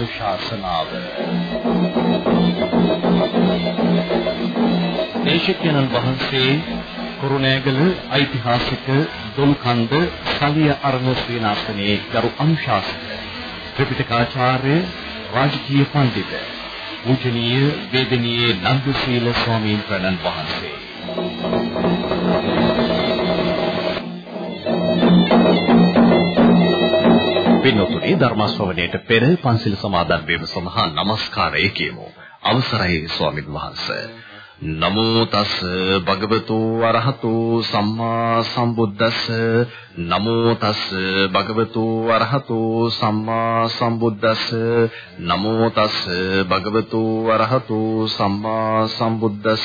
ධර්මානුශාසනාව. දේශකයන්න් වහන්සේ කුරුණෑගල ඓතිහාසික දුම්කන්ද සලිය අරණ ශ්‍රීනාථනේ ගරු අනුශාසක ත්‍රිපිටකාචාර්ය රාජකීය පඬිතුක පූජනීය වේදනීය නන්දශීල ස්වාමීන් වහන්සේ. පින්නතුනි ධර්ම ශ්‍රවණයට පෙර පන්සිල් සමාදන් වීම සඳහා নমස්කාරය කියමු. අවසරයි ස්වාමින් වහන්සේ. නමෝ තස් භගවතු අරහතු සම්මා සම්බුද්දස්ස නමෝ තස් භගවතු අරහතු සම්මා සම්බුද්දස්ස නමෝ තස් භගවතු අරහතු සම්මා සම්බුද්දස්ස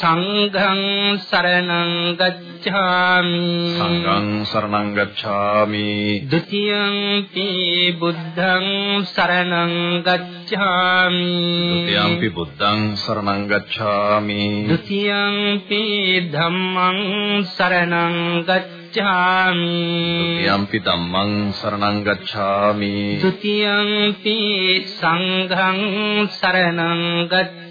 සංඝං සරණං ගච්ඡාමි සංඝං සරණං ගච්ඡාමි ဒ ුතියං බුද්ධං සරණං ගච්ඡාමි ဒ ුතියං බුද්ධං සරණං ගච්ඡාමි ဒ ුතියං ධම්මං සරණං ගච්ඡාමි ဒ ුතියං ධම්මං සරණං ගච්ඡාමි ဒ ුතියං සංඝං සරණං ගච්ඡාමි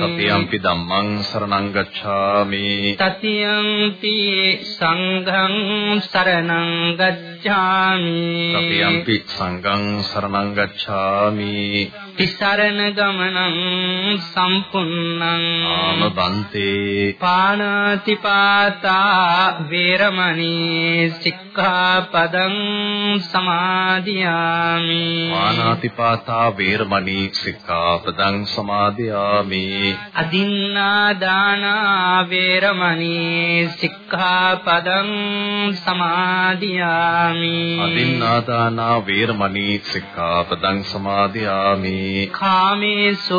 තතියම්පි ධම්මං සරණං ගච්ඡාමි. තතියම්පි සංඝං සරණං ගච්ඡාමි. තතියම්පි සංඝං සරණං ගච්ඡාමි තිසරණ ගමනං සම්පුන්නං ආම බන්තේ පාණාති පාතා වේරමණී සික්ඛාපදං සමාදියාමි. පාණාති පාතා වේරමණී සික්ඛාපදං සමාදියාමි. අදින්නා දාන වේරමණී සික්ඛාපදං සමාදියාමි. අදින්නා දාන වේරමණී සික්ඛාපදං සමාදියාමි කාමේසු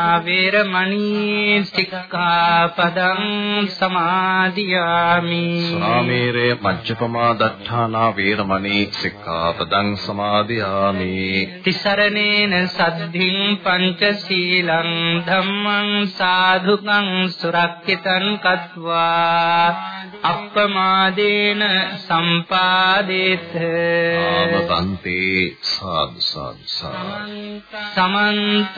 වේරමණී සික්ඛාපදං සමාදියාමි. සුරාමේරය මජ්ජපමා දත්තානා වේරමණී සික්ඛාපදං සමාදියාමි. තිසරණේන සද්ධින් පංචශීලං ධම්මං සාධුකං සුරක්ෂිතං කତ୍වා. අප්පමාදේන සම්පාදේත. ආමබන්තේ සාදු සාදු සාදු. සමන්ත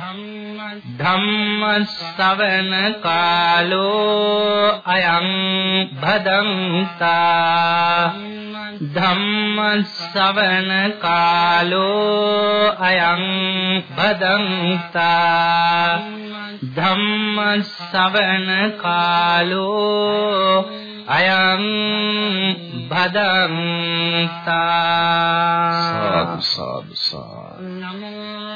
ධම්ම ශ්‍රවණ කාලෝ අයං භදංතා ධම්ම ශ්‍රවණ කාලෝ අයං භදංතා ධම්ම ශ්‍රවණ කාලෝ අයං භදංතා සාදු සාදු සාදු.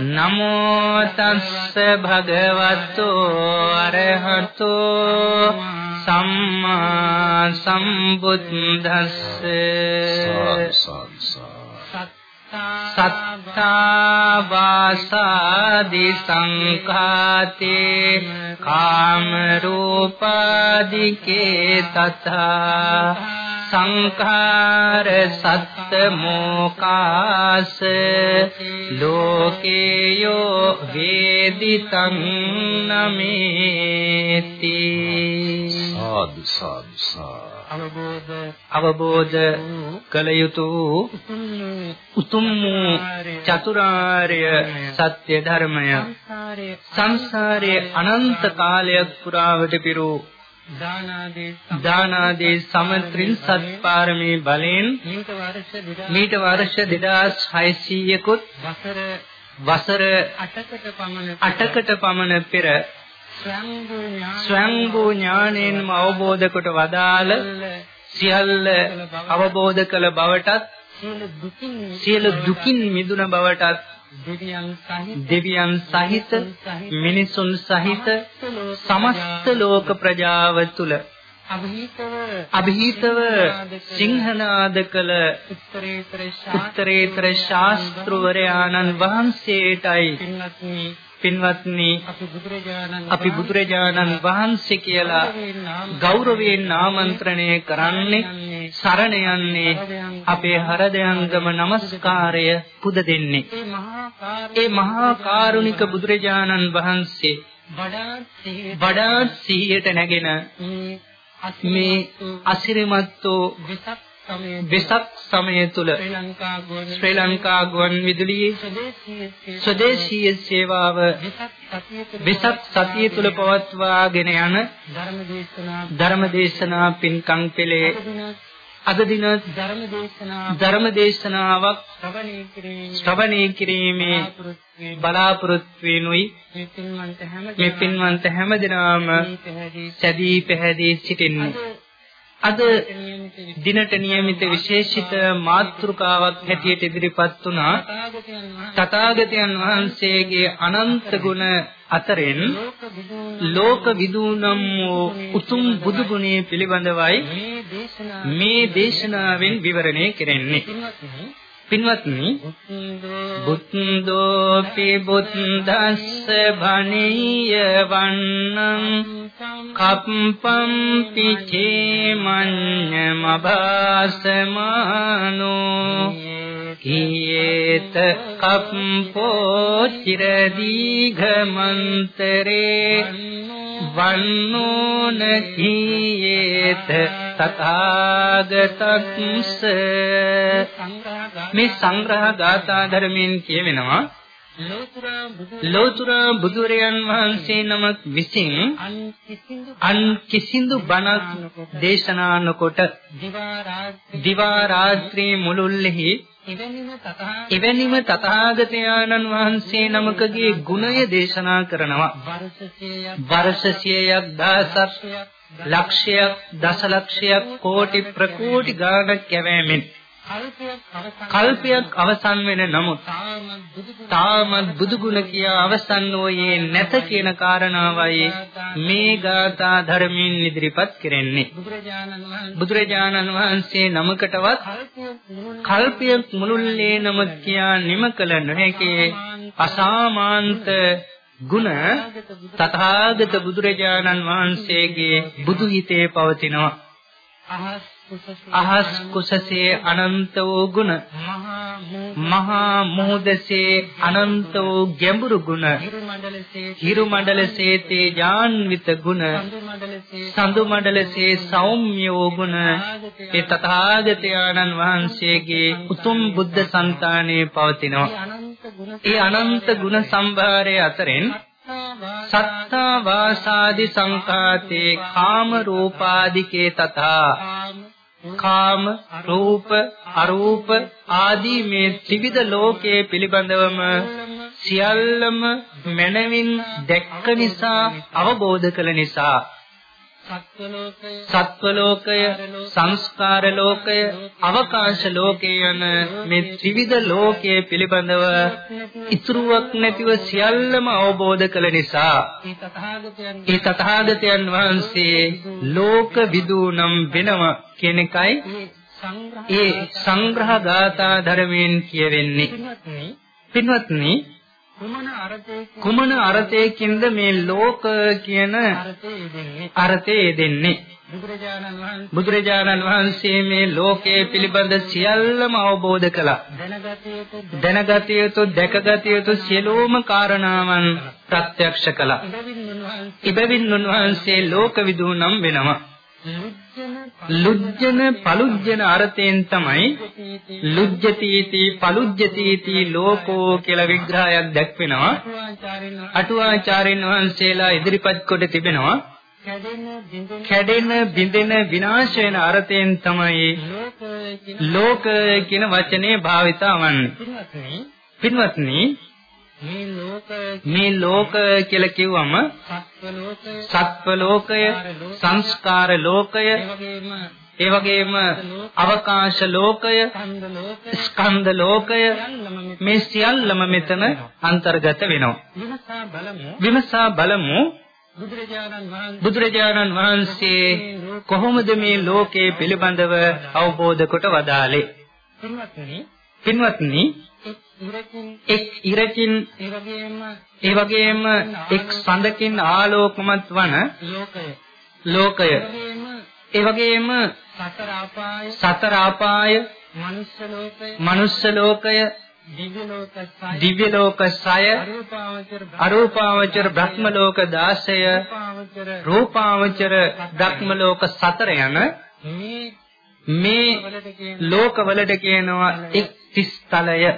නමෝ තස්ස භගවතු අරහතු සම්මා සම්බුද්දස්ස සාදු සාදු සාදු සත්තා වාසාදි සංඛාතේ කාම රූපාදිකේ තථා සංඛාර සත්ත මොකාස ලෝකේයෝ වේදිතං නමේති. සාදු සාදු අවබෝධ අවබෝධ කළ යුතු උතුම් චතුරාර්ය සත්‍ය ධර්මය සංසාරයේ අනන්ත කාලයක් පුරාවට පිරු දානාදී සමත්‍රින් සත්පාරමී බලෙන් මීට වර්ෂ 2600කුත් වසර 8කට පමණ පෙර ස්වයංභූ ඥාණයෙන්ම අවබෝධ කොට වදාළ සියල්ල අවබෝධ කළ බවටත් සියලු දුකින් මිදුන බවටත් දෙවියන් සහිත මිනිසුන් සහිත සමස්ත ලෝක ප්‍රජාව තුල අභීතව සිංහනාද කළ උත්තරීතර ශාස්ත්‍රවරයාණන් වහන්සේටයි පින්වත්නි අපි බුදුරජාණන් වහන්සේ කියලා ගෞරවයෙන් ආමන්ත්‍රණය කරන්නේ සරණ යන්නේ අපේ හරදයන්ගම নমස්කාරය පුද දෙන්නේ. ඒ මහා කරුණික බුදුරජාණන් වහන්සේ වඩාත් සිහියට නැගෙන මේ අසිරිමත්ෝ වෙසක් සමය තුල ශ්‍රී ලංකා ගුවන් විදුලියේ ස්වදේශීය සේවාව වෙසක් සතිය තුල පවත්වාගෙන යන ධර්මදේශනා පින්කම් පෙළේ අද දින ධර්ම දේශනාවක් ශ්‍රවණය කිරීමේ බලාපොරොත්තු වෙනුයි. මේ පින්වන්ත හැම දිනම සැදී පැහැදී සිටින්නේ අද දිනට નિયમિત විශේෂිත මාතෘකාවක් හැටියට ඉදිරිපත් වුණා තථාගතයන් වහන්සේගේ අනන්ත ගුණ අතරින් ලෝක විදූනම් වූ උතුම් බුදු ගුණයේ පිළිබඳවයි මේ දේශනාවෙන් විවරණය කෙරෙන්නේ පින්වත්නි බුද්ධෝපි බුද්දස්ස භණීය වන්නං කප්පම් පිචේමඤ්ඤමභාසමානෝ කීයේත කප්පෝ චිරදීඝමන්තරේ වන්නෝන කීයේත තථාගතස්ස. මේ සංග්‍රහ ගාථා ධර්මයෙන් කියවෙනවා ලෝතර බුදුරයන් වහන්සේ නමක් විසින් අන් කිසිඳු බණක් දේශනා නොකොට දිවා රාත්‍රී මුළුල්ලෙහි එවැනිම තථාගතයන්න් වහන්සේ නමකගේ ගුණය දේශනා කරනවා. වර්ෂ 100ක් දහසක් ලක්ෂයක් දසලක්ෂයක් කෝටි ප්‍රකෝටි ගාණක් යැවීමෙන්. කල්පයක් අවසන් වෙන නමුත් තාමත් බුදු ගුණ කියා අවසන් වූයේ නැත කියන කාරණාවයි මේ ගාථා ධර්මයෙන් ඉදිරිපත් කෙරෙන්නේ. බුදුරජාණන් වහන්සේ නමකටවත් කල්පයක් මුළුල්ලේ නම කියා නිම කළ නොහැකි අසාමාන්ත ගුණ තථාගත බුදුරජාණන් වහන්සේගේ බුදු හිතේ පවතිනවා. අහස් කුසසේ අනන්ත වූ ගුණ මහා මොහොතසේ අනන්ත වූ ගැඹුරු ගුණ හිරු මණ්ඩලසේ තේජාන්විත ගුණ සඳු මණ්ඩලසේ සෞම්‍ය වූ ගුණ ඒ තථාගතයන්න් වහන්සේගේ උතුම් බුද්ධ సంతානයේ පවතිනවා. ඒ අනන්ත ගුණ සම්භාරයේ අතරින් සත්තා වාසාදි සංඛාතේ කාම රූපාදිකේ තථා කාම රූප අරූප ආදී මේ ත්‍රිවිධ ලෝකයේ පිළිබඳවම සියල්ලම මනවින් දැක්ක නිසා අවබෝධ කළ නිසා සත්ව ලෝකය සංස්කාර ලෝකය අවකාශ ලෝකය යන මේ ත්‍රිවිධ ලෝකයේ පිළිබඳව ඉතුරුවක් නැතිව සියල්ලම අවබෝධ කළ නිසා ඒ තථාගතයන් වහන්සේ ලෝක විදූනම් වෙනව කියන එකයි ඒ සංග්‍රහ ගාථා ධර්මයෙන් කියවෙන්නේ. පින්වත්නි කුමන අර්ථයකින්ද මේ ලෝක කියන අර්ථය දෙන්නේ බුදුරජාණන් වහන්සේ මේ ලෝකයේ පිළිබඳ සියල්ලම අවබෝධ කළා. දැනගත යුතු, දැකගත යුතු සියලුම කාරණාවන් ප්‍රත්‍යක්ෂ කළා. ඉබවින් උන්වහන්සේ ලෝකවිදූ නම් වෙනවා. ලුජ්ජන පලුජ්ජන අර්ථයෙන් තමයි ලුජ්ජතිති පලුජ්ජතිති ලෝකෝ කියලා විග්‍රහයක් දැක්වෙනවා. අටුවාචාරින් වහන්සේලා ඉදිරිපත් කොට තිබෙනවා. කැඩෙන බිඳෙන විනාශ වෙන අර්ථයෙන් තමයි ලෝක කියන වචනේ භාවිතා වන්නේ පින්වත්නි මේ ලෝක කියලා කිව්වම සත්ව ලෝකය සංස්කාර ලෝකය ඒ වගේම අවකාශ ලෝකය ස්කන්ධ ලෝකය මේ සියල්ලම මෙතන අන්තර්ගත වෙනවා. විමසා බලමු. බුදුරජාණන් වහන්සේ කොහොමද මේ ලෝකයේ පිළිබඳව අවබෝධ කොට වදාළේ? පින්වත්නි එක් ඉරකින් ඒ වගේම එක් සඳකින් ආලෝකමත් වන ලෝකය. ඒ වගේම සතර ආපාය. මනුෂ්‍ය ලෝකය. දිව්‍ය ලෝක 6 අරූපාවචර බ්‍රහ්ම. ලෝක 16 රූපාවචර බ්‍රහ්ම ලෝක 4 යන මේ ලෝකවලට කියනවා එක් තිස්තලය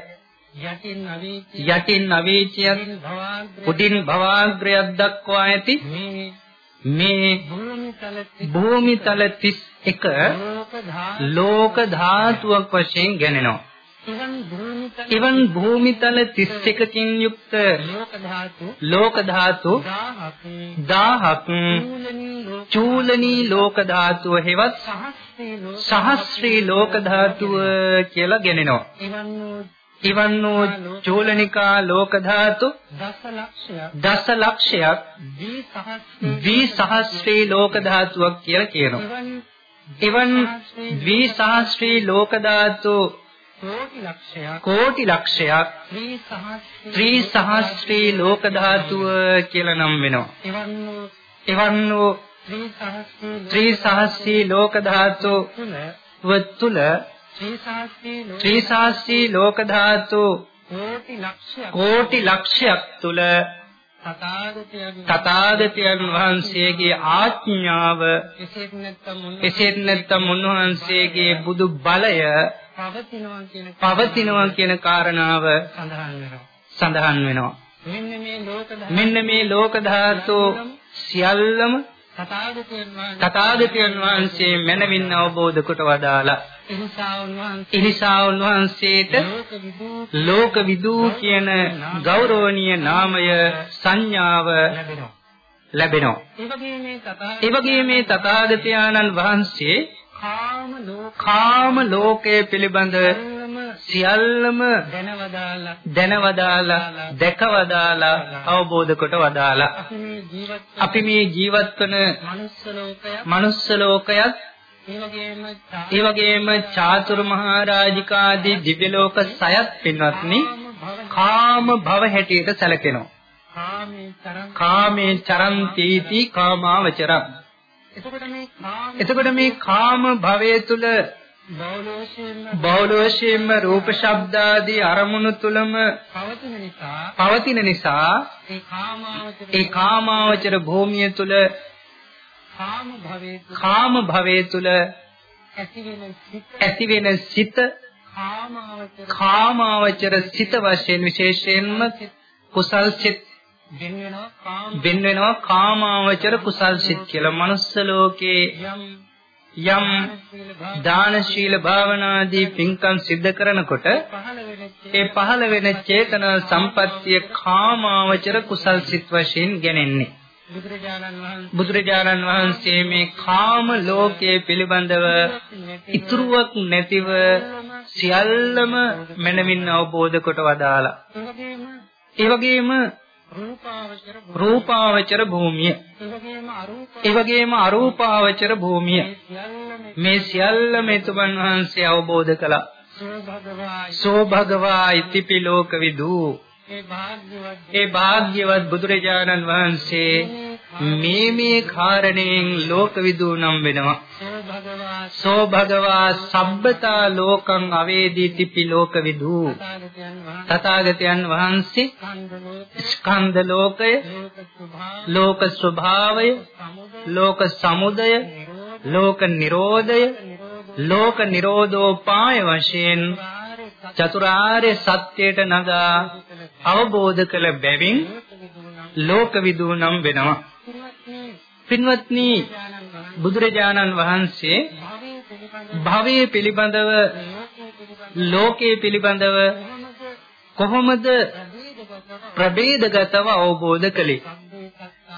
යටින් අවීචියක් උඩින් භවාග්‍රයක් දක්වා ඇති මේ භූමිතල 31 ලෝක ධාතුවක් වශයෙන් ගණනනවා එවන් භූමිතල 31කින් යුක්ත ලෝක ධාතු 1000ක් චූලනී ලෝක ධාතුව හෙවත් සහස්ත්‍රී ලෝක ධාතුව කියලා ගෙනෙනවා. ඉවන් වූ චූලනිකා ලෝක ධාතු දස ලක්ෂයක් ද්වි සහස්ත්‍රී ලෝක ධාතුවක් කියලා කියනවා. ඉවන් ද්වි සහස්ත්‍රී ලෝක ධාතු කෝටි ලක්ෂයක් ත්‍රි සහස්ත්‍රී ලෝක ධාතුව කියලා නම් වෙනවා. එවන් වූ ත්‍රි සහස්ත්‍රී ලෝක ධාතු තුල ත්‍රි සහස්ත්‍රී ලෝක ධාතු කෝටි ලක්ෂයක් තුල තථාගතයන් වහන්සේගේ ආඥාව එසේත් නැත්නම් උන්වහන්සේගේ බුදු බලය පවතිනවා කියන කාරණාව සඳහන් වෙනවා. මෙන්න මේ ලෝක ධාතු සියල්ලම තථාගතයන් වහන්සේ මනවින් අවබෝධ කොට වදාලා එනිසා උන්වහන්සේට ලෝක විදූ කියන ගෞරවනීය නාමය සංඥාව ලැබෙනවා. ඒ වගේම මේ තථාගතයන්න් වහන්සේ කාම ලෝකයේ පිළිබඳ සියල්ලම දැනවදාලා දැකවදාලා අවබෝධ කොට වදාලා. අපි මේ ජීවත් වන මනුස්ස ලෝකයත් ඒ වගේම චාතුරු මහරජිකාදී දිව්‍ය ලෝක සයත් පින්වත්නි කාම භව හැටියට සැලකෙනවා. කාමේ චරන්තිති. කාමාවචරම්. එතකොට මේ කාම භවයේ තුල බෞල වශයෙන්ම රූප ශබ්ද ආදී අරමුණු තුලම පවතින නිසා පවතින නිසා ඒ කාමාවචර භූමිය තුල කාම භවයේ කාම භවයේ තුල ඇති වෙන සිත කාමාවචර සිත වශයෙන් විශේෂයෙන්ම කුසල් සිත් වෙන වෙනවා කාමාවචර කුසල් සිත් කියලා. මනුස්ස ලෝකේ යම් දාන ශීල භාවනාදී පින්කම් සිද්ධ කරනකොට ඒ පහළ වෙන චේතනා සම්පත්තිය කාමාවචර කුසල් සිත් වශයෙන් ගෙනෙන්නේ. බුදුරජාණන් වහන්සේ මේ කාම ලෝකයේ පිළිබඳව ඉතුරුවක් නැතිව සියල්ලම මනමින් අවබෝධ කොට වදාලා. ඒ වගේම රූපාවචර භූමිය. ඒ වගේම අරූපාවචර භූමිය. මේ සියල්ල මෙතුමන් වහන්සේ අවබෝධ කළා. සෝ භගවා ඉතිපි ලෝක විදූ. ඒ භාග්‍යවත් බුදුරජාණන් වහන්සේ මේ මේ කාරණයෙන් ලෝකවිදූ නම් වෙනවා. සෝ භගවා සබ්බතා ලෝකං අවේදීතිපි ලෝකවිදූ තථාගතයන් වහන්සේ ස්කන්ධ ලෝකය ලෝක ස්වභාවය ලෝක සමුදය ලෝක නිරෝධය ලෝක නිරෝධෝපාය වශයෙන් චතුරාර්ය සත්‍යයට නගා අවබෝධ කළ බැවින් ලෝකවිදූ නම් වෙනවා. පින්වත්නි බුදුරජාණන් වහන්සේ භවයේ පිළිබඳව ලෝකයේ පිළිබඳව කොහොමද ප්‍රභේදගතව අවබෝධ කළේ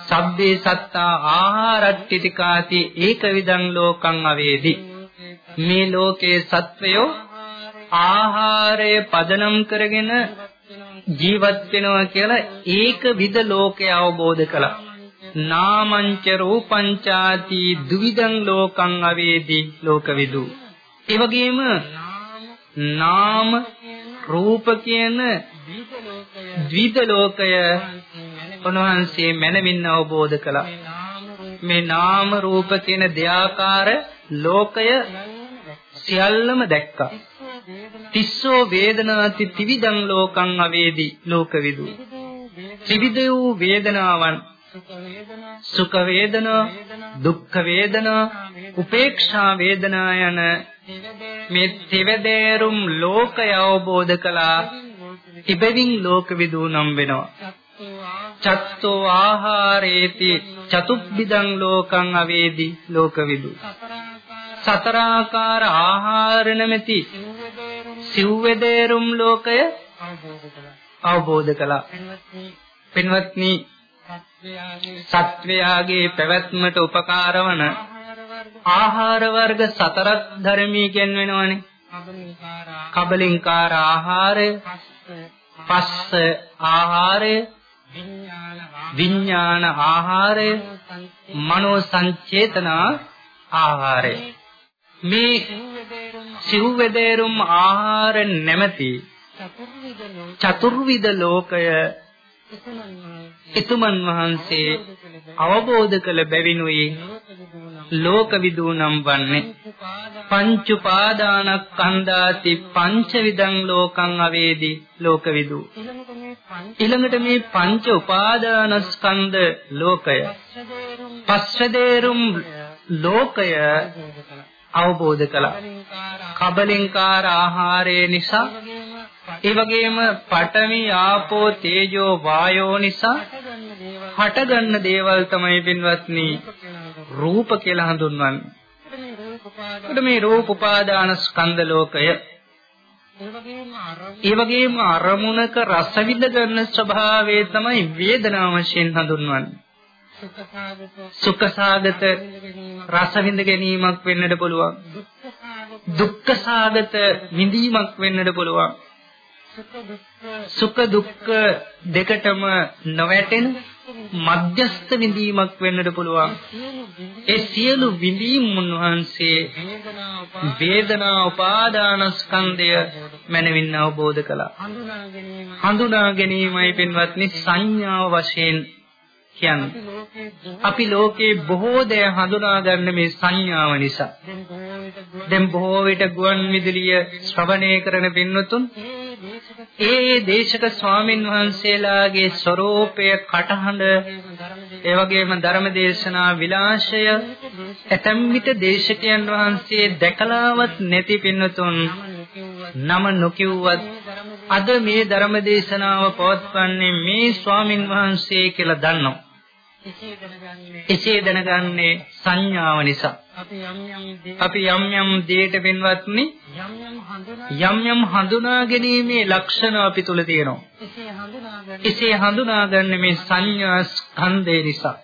සබ්බේ සත්තා ආහාරට්ටිතිකාති ඒකවිදං ලෝකං අවේදි මේ ලෝකයේ සත්වයෝ ආහාරය පදනම් කරගෙන ජීවත් වෙනවා කියලා ඒක විද ලෝකය අවබෝධ කළා. නාමංච රූපංචාති දුවිදං ලෝකං අවේදි ලෝකවිදු. ඒ වගේම නාම රූප කියන ද්විද ලෝකය උන්වහන්සේ මනමින් අවබෝධ කළා. මේ නාම රූප කියන දෙආකාර ලෝකය සියල්ලම දැක්කා. තිස්සෝ වේදනාති ත්‍රිවිධං ලෝකං අවේදි ලෝකවිදු ත්‍රිවිධ වූ වේදනාවන් සුඛ වේදනා දුක්ඛ වේදනා උපේක්ෂා වේදනා යන මේ ත්‍රිවදේරුම් ලෝකය අවබෝධ කළා. ඉබෙවින් ලෝකවිදු නම් වෙනවා. චත්තෝ ආහාරේති චතුබ්බිදං ලෝකං අවේදි ලෝකවිදු සතරාකාර ආහාර නැමැති සිව්වැදේරුම් ලෝකය අවබෝධ කළා. පින්වත්නි සත්වයාගේ පැවැත්මට උපකාර වන ආහාර වර්ග සතරක් ධර්මී කියනවනේ. කබලින්කාර ආහාරය, පස්ස ආහාරය, විඥාන ආහාරය, මනෝ සංචේතන ආහාරය. මේ සිව්වැදේරුම් ආහාර නැමැති චතුර්විධ ලෝකය එතුමන් වහන්සේ අවබෝධ කළ බැවිනුයි. ලෝකවිදූ නම් වන්නේ. පංච උපාදානස්කන්ධාති පංචවිධං ලෝකං අවේදි. ලෝකවිදූ ඊළඟට මේ පංච උපාදානස්කන්ධ ලෝකය. පස්සදේරුම් ලෝකය අවබෝධ කළා. කබලින්කාර ආහාරය නිසා ඒ වගේම පඨවි ආපෝ තේජෝ වායෝ නිසා හටගන්න දේවල් තමයි පින්වත්නි රූප කියලා හඳුන්වන්නේ. ඒකට මේ රූප උපාදාන ස්කන්ධ ලෝකය ඒ වගේම අරමුණක රස විඳ ගන්න ස්වභාවය තමයි වේදනාව වශයෙන් හඳුන්වන්නේ. සුඛ සාගත රස විඳ ගැනීමක් වෙන්නට පුළුවන් දුක්ඛ සාගත විඳීමක් වෙන්නට පුළුවන් සුඛ දුක්ඛ දෙකටම නොවැටෙන මධ්‍යස්ථ විඳීමක් වෙන්නට පුළුවන්. ඒ සියලු විඳීම් උන්වහන්සේ වේදනා උපාදානස්කන්ධය මනවින් අවබෝධ කළා. හඳුනා ගැනීමයි පින්වත්නි සංඥාව වශයෙන් කියන්නේ. අපි ලෝකේ බොහෝ දේ හඳුනා ගන්න මේ සංඥාව නිසා. දැන් බොහෝ විට ගුවන් විදුලිය ශ්‍රවණය කරන පින්නතුන් ඒ ඒ දේශක ස්වාමින් වහන්සේලාගේ ස්වરૂපය කටහඬ ඒ වගේම ධර්ම දේශනා විලාශය ඇතැම් විට දේශකයන් වහන්සේ දැකලාවත් නැති පින්නතුන් නම නොකියුවත් අද මේ ධර්ම දේශනාව පවත්වන්නේ මේ ස්වාමින් වහන්සේ කියලා දන්නවා. එසේ දැනගන්නේ සංඥාව නිසා. අපි යම් යම් දේට පින්වත්නි යම් යම් හඳුනා ගැනීමේ ලක්ෂණ අපි තුල තියෙනවා. එසේ හඳුනාගන්නේ මේ සංඥා ස්කන්ධය නිසා.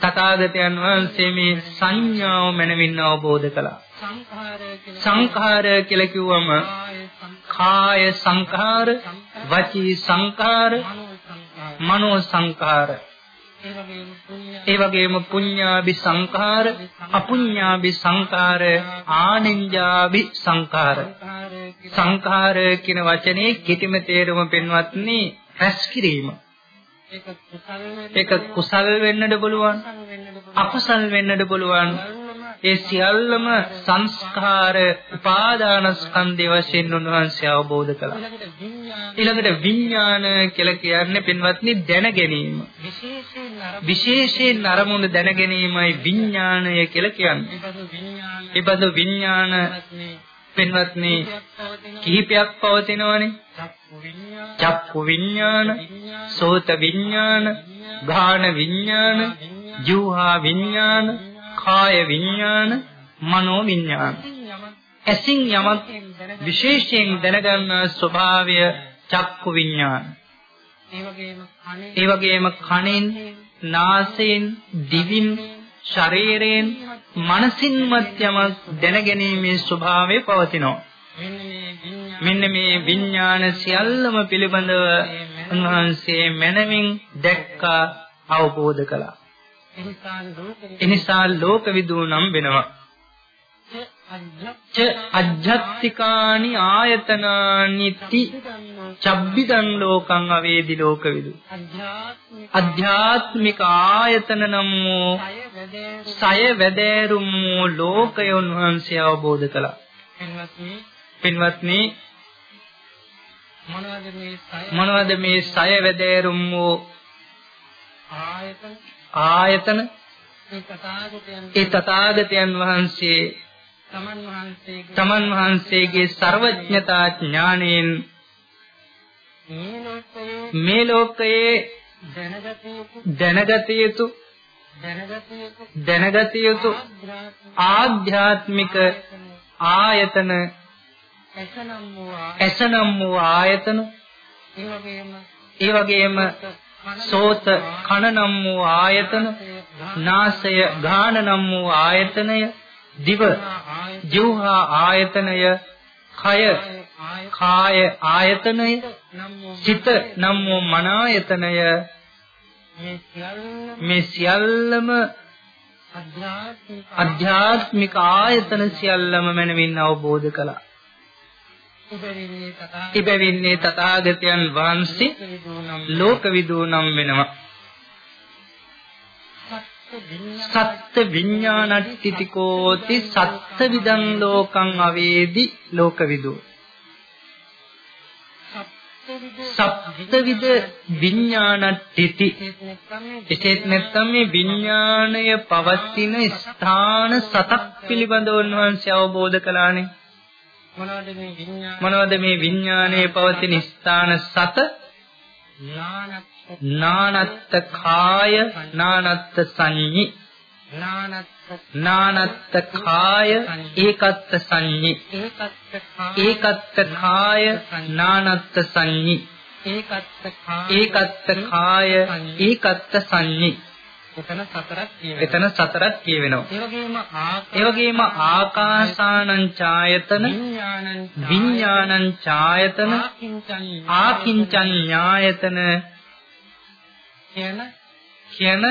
තථාගතයන් වහන්සේ මේ සංඥාව මනමින් අවබෝධ කළා. සංඛාර කියලා කිව්වම කාය සංඛාර, වචී සංඛාර, මනෝ සංඛාර ඒ වගේම පුඤ්ඤාභි සංඛාර අපුඤ්ඤාභි සංඛාර ආනින්ජාභි සංඛාර. සංඛාර කියන වචනේ කිටිම තේරුම පෙන්වත්නි රැස් කිරීම. ඒක කුසල් වෙන්නද පුළුවන් අකුසල් වෙන්නද පුළුවන් ඒ සියල්ලම සංස්කාර උපාදාන ස්කන්ධය වශයෙන් උන්වහන්සේ අවබෝධ කළා. ඊළඟට විඥාන කියලා කියන්නේ පින්වත්නි දැන ගැනීම. විශේෂයෙන් අරමුණු දැන ගැනීමයි විඥානය කියලා කියන්නේ. ඒ බඳු විඥාන පින්වත්නි කිහිපයක් පවතිනවනේ. චක්කු විඥාන, සෝත විඥාන, ගාහන විඥාන, ජීවහා විඥාන කාය විඥාන මනෝ විඥාන. ඇසින් යමක් විශේෂයෙන් දැනගන්න ස්වභාවය චක්කු විඥාන. ඒ වගේම කනෙන් නාසයෙන් දිවින් ශරීරයෙන් මනසින්මත් යමක් දැනගැනීමේ ස්වභාවය පවතිනවා. මෙන්න මේ විඥාන සියල්ලම පිළිබඳව උන්වහන්සේ මනමින් දැක්කා අවබෝධ කළා. එනිසා ලෝකවිදූ නම් වෙනවා. ච අජ්ජත්තිකානි ආයතනානිති චබ්බිදං ලෝකං අවේදි ලෝකවිදු අධ්‍යාත්මික ආයතන නම් වූ සය වැදෑරුම් වූ ලෝකයන් වහන්සේ අවබෝධ කළා. පින්වත්නි මොනවද මේ සය වැදෑරුම් වූ ආයතන ආයතන ඒ තථාගතයන් වහන්සේ තමන් වහන්සේගේ ਸਰවඥතා ඥාණයෙන් මේ ලෝකයේ දැනගත යුතු දැනගත යුතු ආධ්‍යාත්මික ආයතන එසනම් වූ ආයතන ඒ වගේම සෝත කන නම් වූ ආයතන නාසය ගාන නම් වූ ආයතනය දිව ජීවහා ආයතනය කය කාය ආයතනය සිත නම් වූ මන ආයතනය. මේ සියල්ලම අධ්‍යාත්මික ආයතන සියල්ලම මනමින් අවබෝධ කළා. ඉබැවින්නේ තථාගතයන් වහන්සේ ලෝකවිදූ නම් වෙනවා. සත්ත්‍ය විඥානට්ඨිතිකෝති සත්ත්‍ය විදං ලෝකං අවේදි ලෝකවිදූ. සප්තවිද විඥානට්ඨිති එසේත් නැත්නම් මේ විඥාණය පවතින ස්ථාන සතක් පිළිබඳව උන්වහන්සේ අවබෝධ කළානේ මොනවද මේ විඥානයේ පවතින ස්ථාන සත? නානත්ත කාය නානත්ත සංඤි. නානත්ත කාය ඒකත්ත සංඤි. ඒකත්ත කාය නානත්ත සංඤි. ඒකත්ත කාය ඒකත්ත සංඤි එතන සතරක් කියවෙනවා. එතන සතරක් කියවෙනවා. ඒ වගේම ඒ වගේම ආකාසානං ඡායතන විඥානං ඡායතන ආකින්චං ඥායතන කියන කියන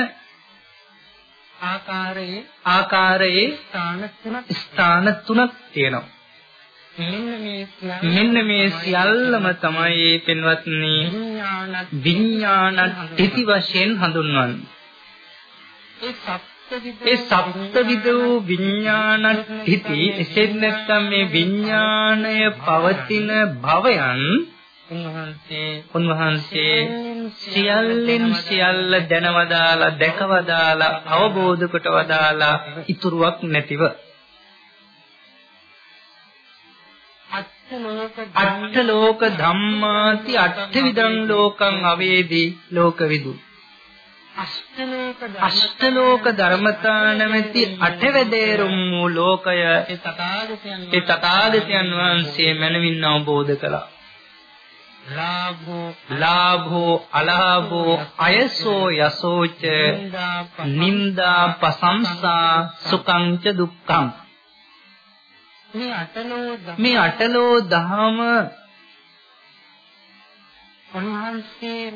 ආකාරයේ ආකාරයේ ස්ථාන තුනක් ස්ථාන තුනක් තියෙනවා. මෙන්න මේ සියල්ලම තමයි පින්වත්නි විඥාන ත්‍ිති වශයෙන් හඳුන්වන්නේ. ඒ සප්තවිද වූ විඥානට්ඨිති එසේත් නැත්නම් මේ විඥාණය පවතින භවයන් උන්වහන්සේ උන්වහන්සේ සියල්ලෙන් සියල්ල දැනවදාලා දැකවදාලා අවබෝධ කොටවදාලා ඉතුරුවක් නැතිව. අට්ඨ ලෝක ධම්මාති අට්ඨ විදං ලෝකං අවේදී ලෝකවිදු අෂ්ටලෝක ධර්මතා නැමැති අටවැදේරුම් වූ ලෝකය ඒ තථාගතයන් වහන්සේ මනවින් අවබෝධ කළා. ලාභෝ ලාභෝ අලාභෝ අයසෝ යසෝච නින්දා පසංසා සුඛං ච දුක්ඛං මේ අටලෝ දහම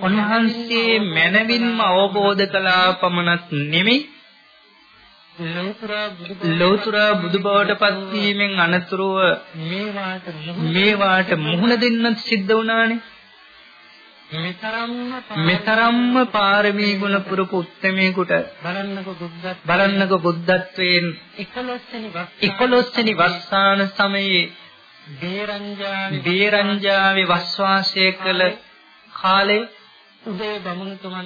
උන්වහන්සේ මනවින්ම අවබෝධ කළා පමණක් නෙමෙයි. ලෝතර බුදුබවට පත් වීමෙන් අනතුරුව මේවාට මුහුණ දෙන්නත් සිද්ධ වුණානේ. මෙතරම්ම පාරමී ගුණ පුරුපු උත්තමේකට බලන්නකො බුද්ධත්වයෙන්. 11 වෙනි වස්සාන. සමයේ බේරංජාවේ වස්වාසය කළ කාලේ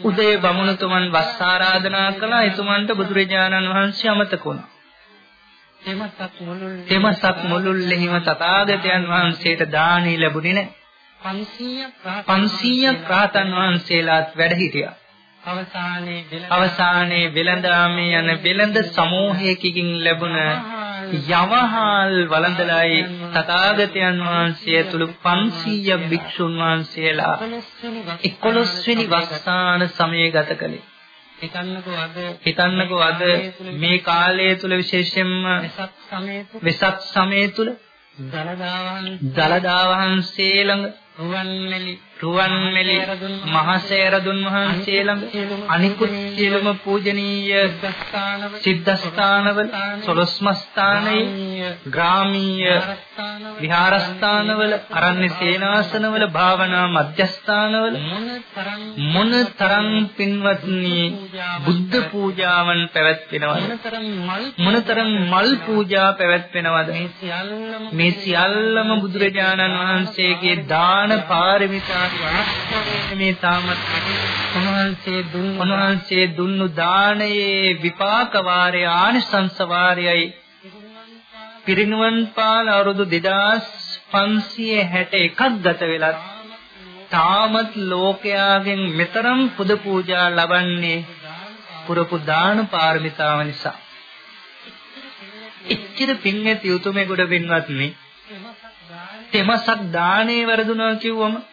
උදේ බමුණුතුමන් වස් ආරාධනා කළා එතුමන්ට බුදුරජාණන් වහන්සේ අමතක වුණා. තෙමසක් මුළුල්ලෙහිම තථාගතයන් වහන්සේට දානි ලැබුණේ නැහැ. 500ක් 500ක් රහතන් වහන්සේලාත් වැඩ හිටියා. අවසානයේ අවසානයේ වෙළඳාමේ යන වෙළඳ සමූහයකින් ලැබුණ යවහල් වළඳලායි තථාගතයන් වහන්සේ ඇතුළු 500ක් භික්ෂුන් වහන්සේලා 11 වෙනි වස්සාන සමය ගත කළේ. හිතන්නකෝ අද මේ කාලය තුල විශේෂයෙන්ම වෙසක් සමය තුල දලදා වහන්සේ ළඟ රුවන්මැලි රුවන්මැලි මහසෑරදුන් වහන්සේ ළඟ අනිකුත් සියලුම පූජනීය සිද්ධාස්ථානවල සොළොස්මස්ථානයේ ග්‍රාමීය විහාරස්ථානවල අරණ්‍ය සේනාසනවල භාවනා මධ්‍යස්ථානවල මොනතරම් පින්වත්නි බුද්ධ පූජාවන් පැවැත්වෙනවද? මොනතරම් මල් පූජා පැවැත්වෙනවද? මේ සියල්ලම බුදුරජාණන් වහන්සේගේ දාන පාරමිතා මේ තාමත් උන්වහන්සේ දුන් උන්වහන්සේ දුන්නු දානයේ විපාක වාරය ආනිසංස වාරයයි පිරිනුවන් පාල අවුරුදු 2561ක් ගත වෙලත් තාමත් ලෝකයාගෙන් මෙතරම් පුද පූජා ලබන්නේ පුරපු දාන පාරමිතාව නිසා. එච්චර පින් ඇති උතුමෙකුට පින්වත්නි තෙමසක් දානේ වරදුනා කිව්වම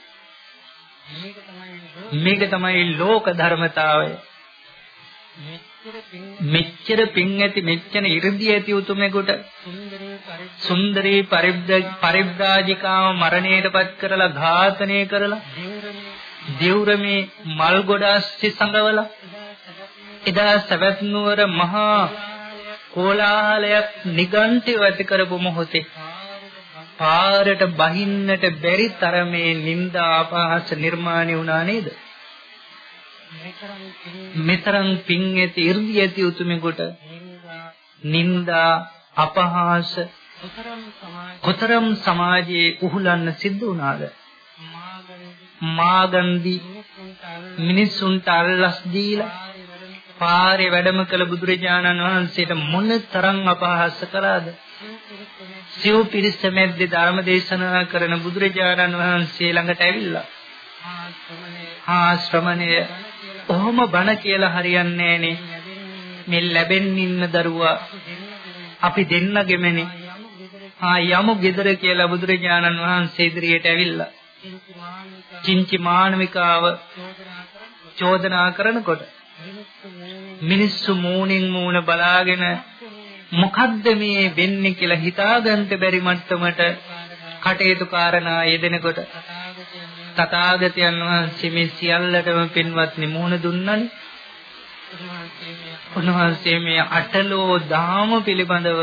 මේක තමයි ලෝක ධර්මතාවය. මෙච්චර පින් ඇති මෙච්චර 이르දී ඇති උතුමෙකුට සුන්දරී පරිබ්‍රාජිකාව මරණයටපත් කරලා ඝාතනය කරලා දෙවුරමේ මල් ගොඩාස්සි සංගවලා එදා සවැත් නුවර මහා කෝලාහලයක් නිගන්ඨය ඇති කරපු මොහොතේ පාරට බහින්නට බැරි තරමේ නිന്ദා අපහාස නිර්මාණය වුණා නේද? මෙතරම් පිං ඇති 이르දි ඇති උතුමෙකුට නිന്ദා අපහාස කොතරම් සමාජයේ උහුලන්න සිද්ධ වුණාද? මාගන්දි මිනිසුන්ට අල්ලස් දීලා පාරේ වැඩම කළ බුදුරජාණන් වහන්සේට මොන තරම් අපහාස කළාද? සිව් පිරිස මැද්දේ ධර්ම දේශනා කරන බුදුරජාණන් වහන්සේ ළඟට ඇවිල්ලා. හා ශ්‍රමණය ඔහොම බණ කියලා හරියන්නේ නෑනේ මේ ලැබෙන්න ඉන්න දරුවා අපි දෙන්නගෙමනේ හා යමු ගෙදර කියලා බුදුරජාණන් වහන්සේ ඉදිරියට ඇවිල්ලා. චින්චි මානවිකාව චෝදනා කරනකොට මිනිස්සු මූණින් මූණ බලාගෙන මොකද්ද මේ වෙන්නේ කියලා හිතාගන්න බැරි මට්ටමට කටයුතු කාරණා යෙදෙනකොට තථාගතයන් වහන්සේ මේ සියල්ලටම පින්වත්නි මුහුණ දුන්නනේ. උන්වහන්සේ මේ අටලෝ ධාම පිළිබඳව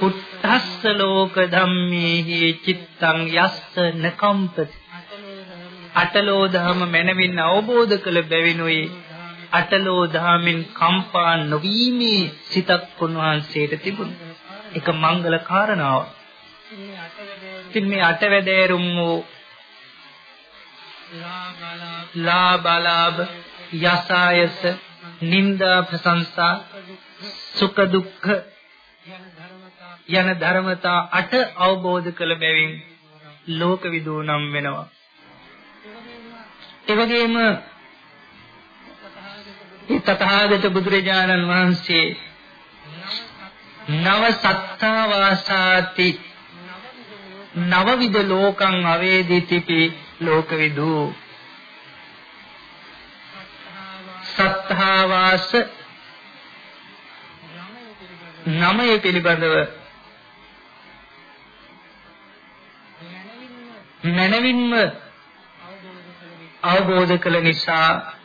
පුත්තස්ස ලෝක ධම්මේහි චිත්තං යස්ස නකම්පති. අටලෝ ධම මනමින් අවබෝධ කළ බැවිනුයි අටලෝ දහමින් කම්පා නොවීමේ සිතක් උන්වහන්සේට තිබුණා. ඒක මංගල කාරණාවක්. ඉතින් මේ අටවැදෑරුම් වූ ලාබලාභ යසායස නිന്ദා ප්‍රශංසා සුඛ දුක්ඛ යන ධර්මතා අට අවබෝධ කළ බැවින් ලෝක විදූ නම් වෙනවා. ඒ වගේම ඒ තථාගත බුදුරජාණන් වහන්සේ නව සත්තා වාසාති නවවිද ලෝකං අවේදිතිපි ලෝකවිදු. සත්තා වාස නමය පිළිබඳව. මනවින්ම අවබෝධ කළ නිසා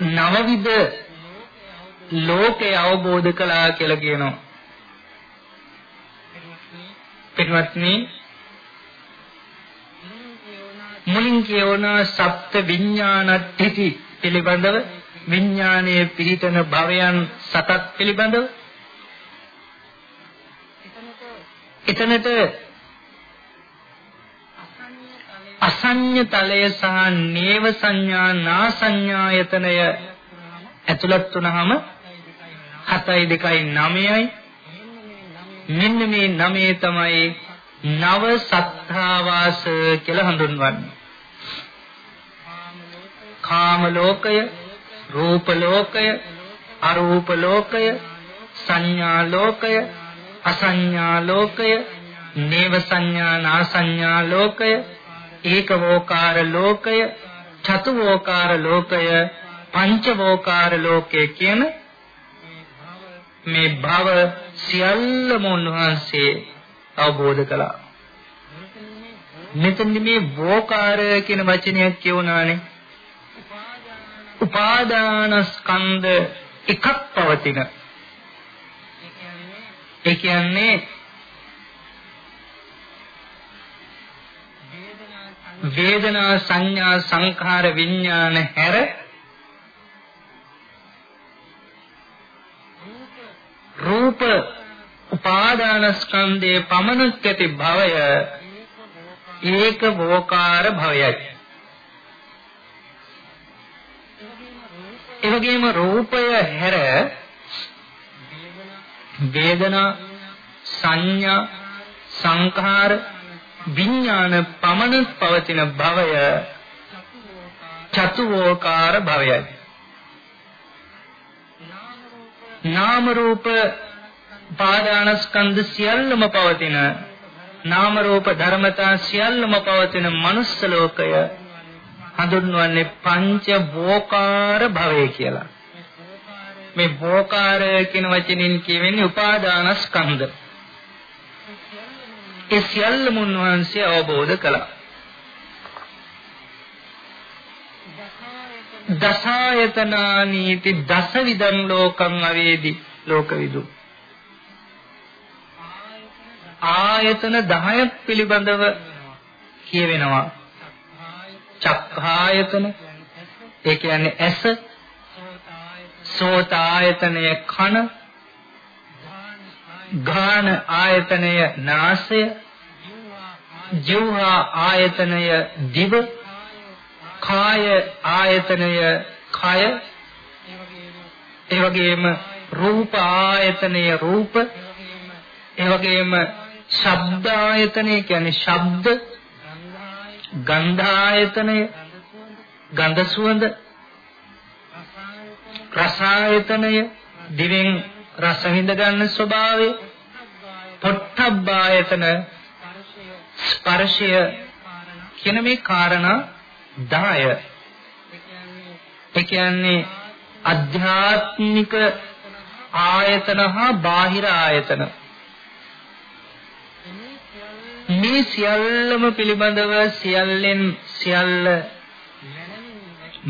නවවිද ලෝකේ අවබෝධ කළා කියලා කියනවා. පිටවත්නි මුලින් කියවන සප්ත විඥානට්ඨිති පිළිබඳව විඥානයේ පිහිටන භවයන් සතක් පිළිබඳව එතනට අසඤ්ඤ තලය සහ නේව සංඥා නා සංඥායතනය ඇතුළත් වුනහම 7යි 2යි 9යි මෙන්න මේ 9 තමයි නව සත්තාවාස කියලා හඳුන්වන්නේ. කාම ලෝකය, රූප ලෝකය, අරූප ලෝකය, සංඥා ලෝකය, අසංඥා ලෝකය, නේව සංඥා නාසංඥා ලෝකය, ඒකවෝකාර ලෝකය, චතුවෝකාර ලෝකය, පංචවෝකාර ලෝකය කියන මේ භව සියල්ලම උන්වහන්සේ අවබෝධ කළා. මෙතන මේ වෝකාර කියන වචනයක් කියවුණානේ. උපාදානස්කන්ධ එකක් පවතින. ඒ කියන්නේ වේදනා සංඥා සංඛාර විඥාන හැර රූප උපාදානස්කන්ධයේ පමණක් ඇති භවය ඒක වෝකාර භවයයි. එවැගේම රූපය හැර වේදනා සංඥා සංඛාර විඥාන පමණ පවතින භවය චතුෝකාර භවයයි. නාම රූප පාදානස්කන්ධ සියල්ලම පවතින නාම රූප ධර්මතා සියල්ලම පවතින manuss ලෝකය හඳුන්වන්නේ පංච භෝකාර භවය කියලා. මේ භෝකාරය කියන වචنين කියවෙන්නේ උපාදානස්කන්ධ. ඒ සියල්ලම උන්වහන්සේ අවබෝධ කළා. දසායතනානීති දසවිදං ලෝකං අවේදි ලෝකවිදු ආයතන 10ක් පිළිබඳව කියවෙනවා චක්ඛායතන ඒ කියන්නේ ඇස සෝත ආයතනය කන ගාන ආයතනය නාසය ජීවහා ආයතනය දිව කාය ආයතනය කය ඒ වගේම රූප ආයතනය රූප ඒ වගේම ශබ්ද ආයතනය කියන්නේ ශබ්ද ගන්ධ ආයතනය ගන්ධ සුවඳ රස ආයතනය දිවෙන් රස විඳ ගන්න ස්වභාවය. පොට්ටබ්බ ආයතන ස්පර්ශය කියන මේ කාරණා 10 ඒ කියන්නේ අධ්‍යාත්මික ආයතන හා බාහිර ආයතන. මේ සියල්ලම පිළිබඳව සියල්ලෙන් සියල්ල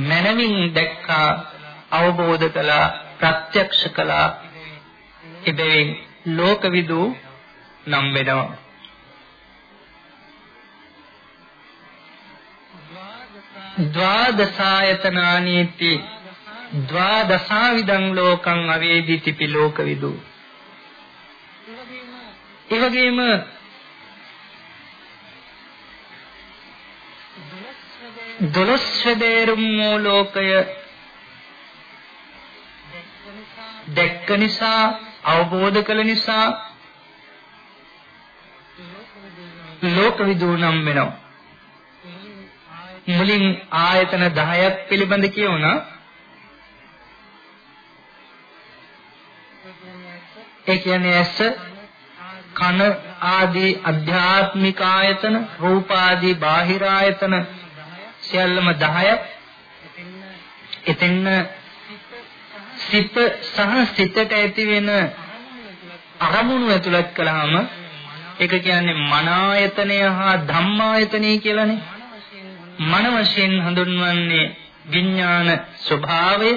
මනමින් දැක්කා අවබෝධ කළා ප්‍රත්‍යක්ෂ කළා. එබැවින් ලෝකවිදු නම් වෙනවා. ද්වාදසායතනානීති. ද්වාදසාවිදං ලෝකං අවේදිති පි ලෝකවිදු. ඒ වගේම දොළොස් වෙදේරුම් වූ ලෝකය. දැක්ක නිසා අවබෝධ කළ නිසා ලෝකවිදු නම් වෙනවා. මුලින් ආයතන 10ක් පිළිබඳ කියුණා ඒ කියන්නේ ඇස කන ආදී අධ්‍යාත්මික ආයතන රූප ආදී බාහිර ආයතන සියල්ලම 10ක් එතෙන්න සිත සහ සිතට ඇති වෙන අරමුණු ඇතුළත් කළාම ඒක කියන්නේ මන ආයතනය හා ධම්මායතනය කියලානේ. මන වශයෙන් හඳුන්වන්නේ විඥාන ස්වභාවය.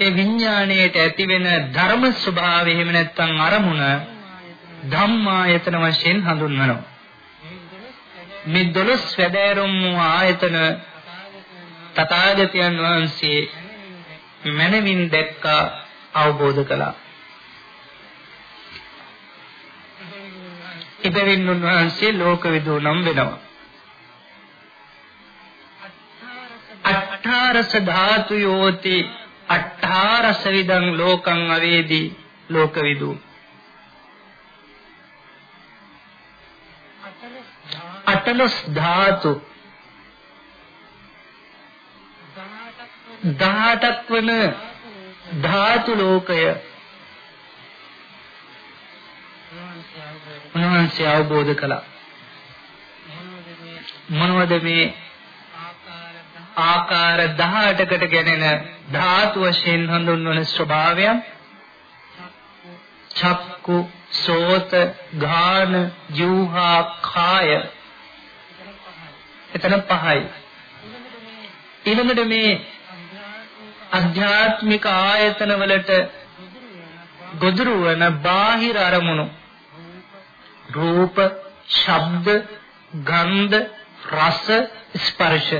ඒ විඥාණයට ඇතිවෙන ධර්ම ස්වභාවය එහෙම නැත්නම් අරමුණ ධම්මායතන වශයෙන් හඳුන්වනවා. මේ දොළොස් වැදෑරුම් වූ ආයතන තථාගතයන් වහන්සේ මනමින් දැක්කා අවබෝධ කළා. ඉබෙවින් උන්වහන්සේ ලෝකවිදූ නම් වෙනවා. අට්ඨාරස ධාතු යෝති අට්ඨාරස විදං ලෝකං අවේදී ලෝකවිදු. අටලොස් ධාතු. 18ක් වන ධාතු ලෝකය. උන්වහන්සේ අවබෝධ කළා. මොනවද මේ ආකාර 18කට ගැනෙන ධාතු වශයෙන් හඳුන්වන ස්වභාවයන්? චක්කු සෝත ගාන ජීවහා කාය. එතන පහයි. ඊළඟට මේ අධ්‍යාත්මික ආයතන වලට ගොදුරු වන බාහිර අරමුණු. රූප ශබ්ද ගන්ධ රස ස්පර්ශ.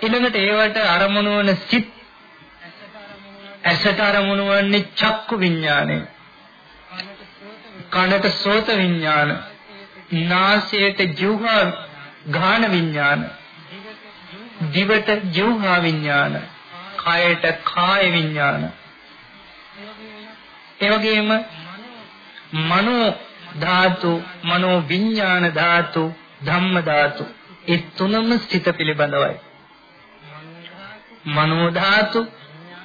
ඊළඟට ඒවට අරමුණු වන සිත් ඇසට අරමුණු වන්නේ චක්කු විඥානය. කනට සෝත විඥාන. නාසයට ජීවහා ගාන විඥාන. දිවට ජීවහා විඥාන කයට කාය විඥාන ඒ වගේම මනෝ ධාතු මනෝ විඥාන ධාතු ධම්ම ධාතු ඒ තුනම සිත පිළිබඳවයි මනෝ ධාතු,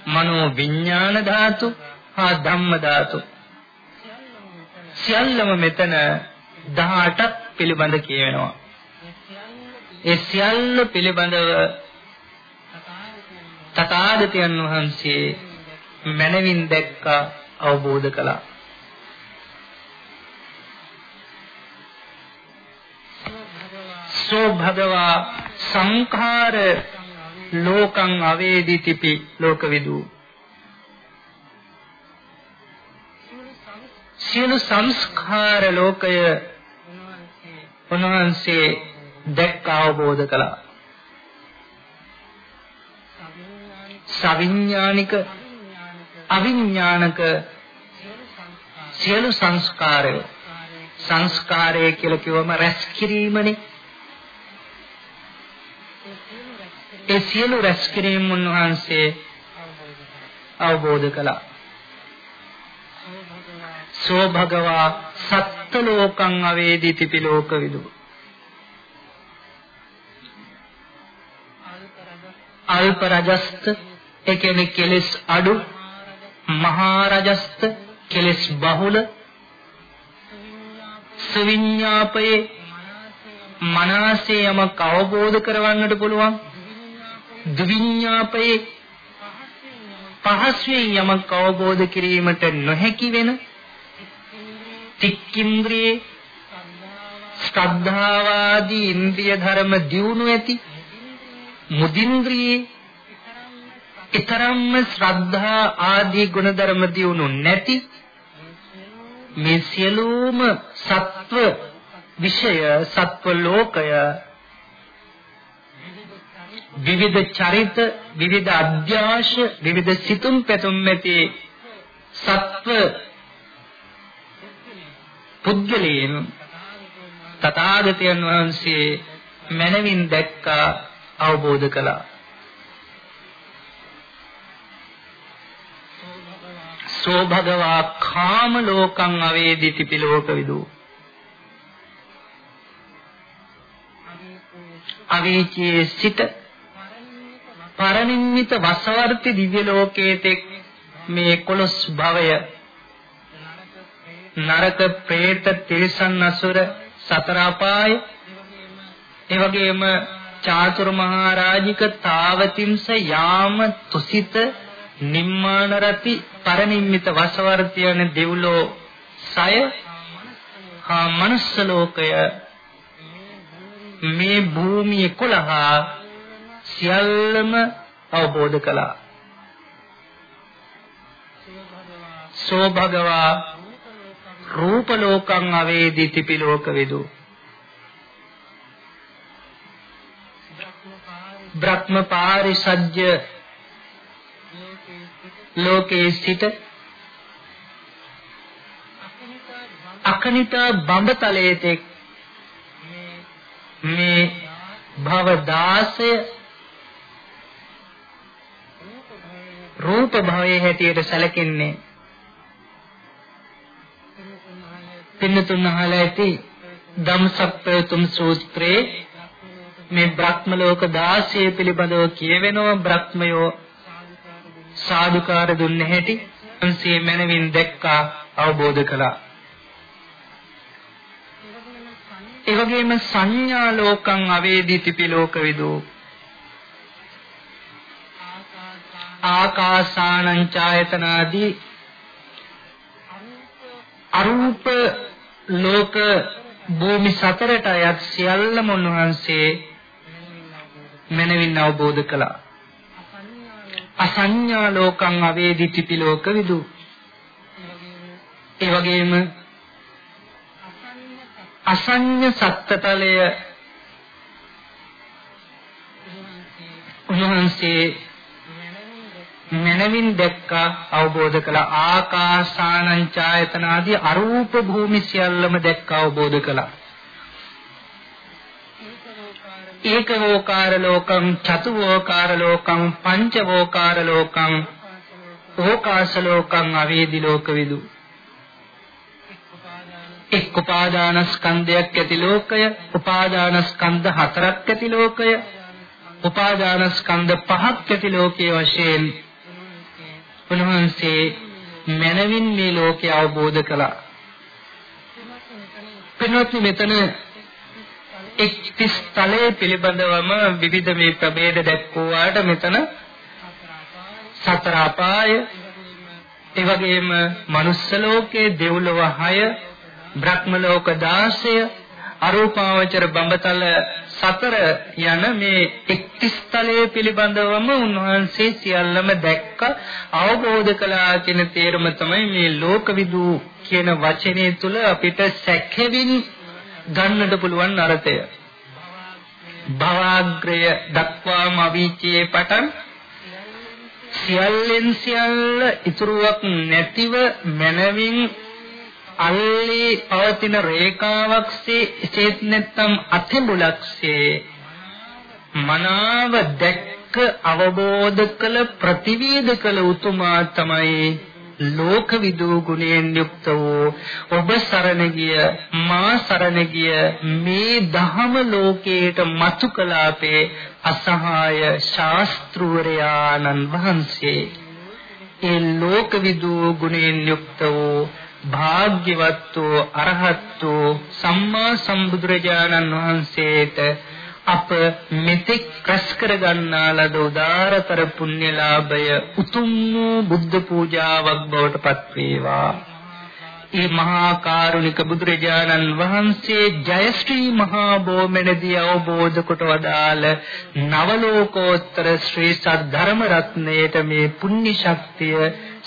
මනෝ විඥාන ධාතු, හා ධම්ම ධාතු. සියල්ලම මෙතන 18ක් පිළිබඳ කියවෙනවා. ඒ සියල්ල පිළිබඳව තථාගතයන් වහන්සේ මනවින් දැක්කා අවබෝධ කළා. සෝ භගවා සංඛාර ලෝකං අවේදිතිපි ලෝකවිදු සියලු සංස්කාර ලෝකය උන්වහන්සේ දැක්ක අවබෝධ කළා සවිඥානික අවිඥානික සියලු සංස්කාරය සංස්කාරය කියලා කිව්වම රැස් කිරීමනේ ඒ සියලු රැස් කිරීම උන්වහන්සේ අවබෝධ කළා. සෝ භගවා සත්ත ලෝකං අවේදිති පිලෝක විදු. අල්ප රජස්ත ඒ කියන්නේ කෙලෙස් අඩු මහා රජස්ත කෙලෙස් බහුල සවිඤ්ඤාපයේ මනසේ යමක් අවබෝධ කරවන්නට පුළුවන් ද්විඤ්ඤාපයේ පහස්වෙන් යමක් අවබෝධ කිරීමට නොහැකි වෙන තික්කින්ද්‍රියේ ශ්‍රද්ධාවාදී ඉන්ද්‍රිය ධර්ම දියුණු ඇති මුදින්ද්‍රියේ ඊතරම්ම ශ්‍රද්ධා ආදී ගුණ ධර්ම දියුණු නැති මේ සියලුම සත්ව විෂය සත්ව ලෝකය විවිධ චරිත, විවිධ අධ්‍යාශ, විවිධ සිතුම් පැතුම් ඇති සත්ව පුද්ගලයන් තථාගතයන් වහන්සේ මනවින් දැක්කා. අවබෝධ කළා. සෝ භගවා කාම ලෝකං අවේදිති පිලෝක විදූ අවීචයේ සිට පරිනිම්මිත වසවර්ති දිව්‍ය ලෝකයේ තෙක් මේ 11 භවය නරක പ്രേත තිරිසන් අසුර සතර අපාය ඒ වගේම චාතුරු මහරජික තාවතිම්ස යාම තුසිත නිම්මාන රති පරිනිම්මිත වසවර්ති යන දෙව්ලෝ සය හා මනුස්ස ලෝකය මේ භූමිය 11 සියල්ලම අවබෝධ කළා. සෝ භගවා රූප ලෝකං අවේදිති පිලෝක විදු බ්‍රහ්ම පාරිසජ්‍ය ලෝකේ සිට අකනිත බඹතලයේ තෙක් මේ භව 16 රූප භවයේ හැටියට සැලකෙන්නේ පින්නතුන් අහලා ඇති ධම්සප්පයතුම් සූත්‍රයේ මේ බ්‍රහ්ම ලෝක 16 පිළිබඳව කියවෙනවා බ්‍රහ්මයෝ සාදුකාර දුන්නේ හැටි අන්සේ මනවින් දැක්කා අවබෝධ කළා. ඒ වගේම සංඥා ලෝකං අවේදිති පිලෝක විදෝ. ආකාසානං ඡායතනාදී අරූප ලෝක භූමි සතරට අයත් සියල්ලම උන්වහන්සේ මනවින් අවබෝධ කළා. අසඤ්ඤා ලෝකං අවේදිති පිලෝක විදු. ඒ වගේම අසඤ්ඤ සත්ත්වතලය උන්වහන්සේ මනවින් දැක්කා අවබෝධ කළා ආකාසානං ඡායතන ආදී අරූප භූමි සියල්ලම දැක්කා අවබෝධ කළා ඒකවෝකාර ලෝකං චතුවෝකාර ලෝකං පංචවෝකාර ලෝකං ඕකාස ලෝකං අවේදි ලෝක විදු එක් උපාදානස්කන්ධයක් ඇති ලෝකය උපාදානස්කන්ධ හතරක් ඇති ලෝකය උපාදානස්කන්ධ පහක් ඇති ලෝකයේ වශයෙන් උන්වහන්සේ මනවින් මේ ලෝකය අවබෝධ කළා. පින්වත්නි මෙතන එක්තිස් තලයේ පිළිබඳවම විවිධ මේ ප්‍රභේද දැක්වුවාට මෙතන සතර අපාය ඒ වගේම මනුස්ස ලෝකයේ දෙව්ලොව 6 බ්‍රහ්ම ලෝක 16 අරූපාවචර බඹතල සතර යන මේ 31 තලයේ පිළිබඳවම උන්වහන්සේ සියල්ලම දැක්ක අවබෝධ කළා කියන තේරුම තමයි මේ ලෝකවිදු කියන වචනේ තුල අපිට සැකෙවින් ගන්නට පුළුවන් අර්ථය. භවග්‍රය දක්වාම අවීචයේ පටන් සියල්ලෙන් සියල්ල ඉතුරුවක් නැතිව මනවින් අල්ලේ පවතින රේඛාවක්සේ එසේත් නැත්නම් අතෙඹුලක්සේ මනාව දැක්ක අවබෝධ කළ ප්‍රතිවේද කළ උතුමා තමයි ලෝකවිදූ ගුණයෙන් යුක්ත වූ ඔබ සරණ ගිය මා සරණ ගිය මේ දහම ලෝකයට මතු කළ අපේ අසහාය ශාස්ත්‍රූරයාණන් වහන්සේ. ඒ ලෝකවිදූ ගුණයෙන් යුක්ත වූ භාග්‍යවත් වූ අරහත් වූ සම්මා සම්බුදුරජාණන් වහන්සේට අප මෙතෙක් රැස් කර ගන්නා ලද උදාරතර පුණ්‍යලාභය උතුම් වූ බුද්ධ පූජාවක් බවට පත් වේවා. ඒ මහා කරුණික බුදුරජාණන් වහන්සේ ජයශ්‍රී මහා බෝමනදී අවබෝධ කොට වදාළ නවලෝකෝත්තර ශ්‍රී සද්ධර්ම රත්නයේට මේ පුණ්‍ය ශක්තිය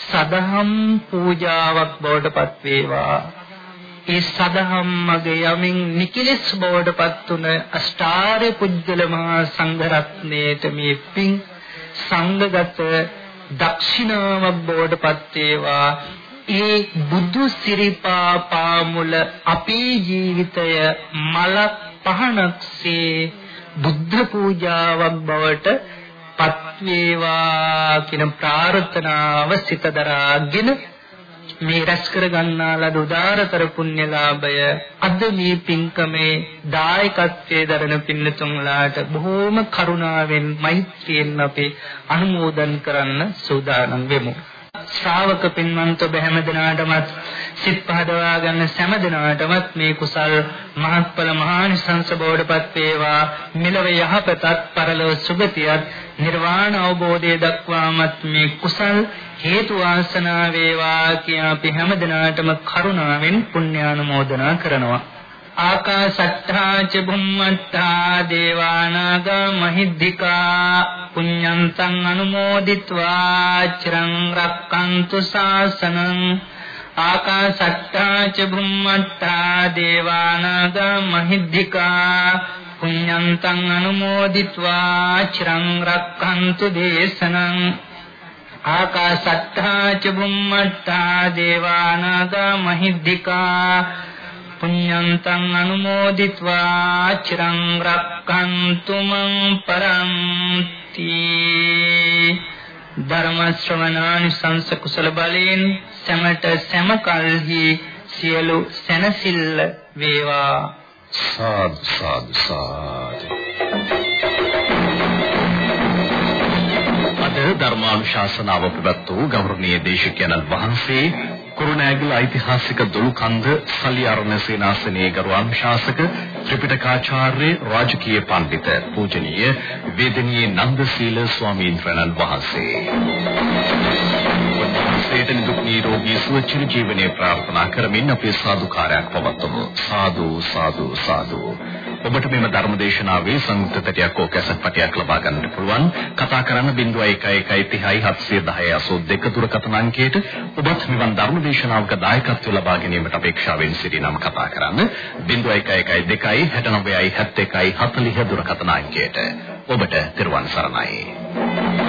සදහම් පූජාවක් බවට පත් වේවා. ඒ සදහම් මගේ යමින් නිකිලස් බවට පත් වුන අෂ්ටාර්ය පුජ්‍යල මහා සංඝ රත්නයේට මේ පිං සංඝගත දක්ෂිනාවක් බවට පත් වේවා. ඒ බුදු සිරිපා පාමුල අපේ ජීවිතය මල පහනක්සේ බුද්ධ පූජාවක් බවට පත් වේවා කියන ප්‍රාර්ථනාව සිත දරාගෙන මේ රැස් කර ගන්නා ලද උදාරතර පුණ්‍යලාභය අද මේ පින්කමේ දායකත්වයේ දරන පින්නතුන්ලාට බොහෝම කරුණාවෙන් මෛත්‍රියෙන් අපි අනුමෝදන් කරන්න සූදානම් වෙමු. ශ්‍රාවක පින්වන්ත ඔබ හැම දිනාටමත් සිත් පහදවා ගන්න සෑම දිනාටමත් මේ කුසල් මහත්ඵල මහානිසංස බෝධපත් වේවා මෙලව යහපතත් පරලොව සුගතියත් නිර්වාණ අවබෝධය දක්වාමත් මේ කුසල් හේතු වාසනා වේවා කියා අපි හැමදෙනාටම කරුණාවෙන් පුණ්‍යානුමෝදනා කරනවා. ආකාශත්තා ච බුම්මත්තා දේවානාග මහිද්దికා පුඤ්ඤන්තං අනුමෝදිත්වා චිරං රක්칸තු ශාසනං ආකාශත්තා ච බුම්මත්තා දේවානාග මහිද්దికා පුඤ්ඤන්තං අනුමෝදිත්වා චිරං රක්칸තු දේශනං ආකාශත්තා ච බුම්මත්තා දේවානාග මහිද්దికා පුඤ්ඤන්තං අනුමෝදිत्वा චිරං රක්칸තු මං පරන්ති ධර්ම ශ්‍රවණානි සංස කුසල බලෙන් සමට සම කල්හි සියලු සැනසෙල්ල වේවා සාදු සාදු සාදු ධර්මානුශාසනාව පැවැත් වූ ගෞරවනීය දේශකයන්න් වහන්සේ කුරුණෑගල ඓතිහාසික දොළුකන්ද සලියාරණ සේනාසනයේ ගරු අනුශාසක ත්‍රිපිටකාචාර්ය රාජකීය පඬිත පූජනීය වේදනීය නන්දසීල ස්වාමීන් වහන්සේ. වහන්සේට නිදුක් නිරෝගී සුව චිර ජීවනයේ ප්‍රාර්ථනා කරමින් අපේ සාදුකාරයක් පවත්වමු. සාදු සාදු සාදු. ඔබට මෙම ධර්මදේශනාවේ සංයුක්ත තැටියක් හෝ කැසට් පටයක් ලබා ගන්නට පුළුවන්. කතා කරන්න 0111 30 782 දුරකථන අංකයට ඔබත් මෙවන් ධර්මදේශනාවක දායකත්ව ලබා ගැනීමට අපේක්ෂාවෙන් සිටිනම් කතා කරන්න 0111 2 69 71 40 දුරකථන අංකයට. ඔබට තෙරුවන් සරණයි.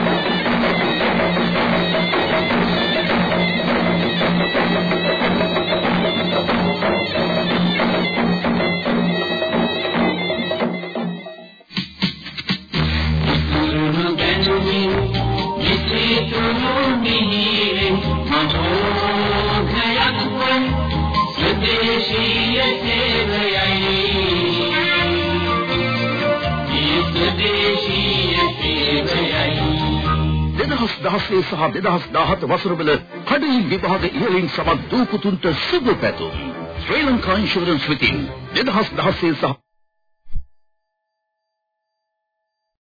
දහසේ සහ 2017 වසරවල කඩින් විභාග ඉහළින් සමත් දූ පුතුන්ට සුබ පැතුම්. ශ්‍රී ලංකා ඉන්ෂුරන්ස් විතින් 2016 සහ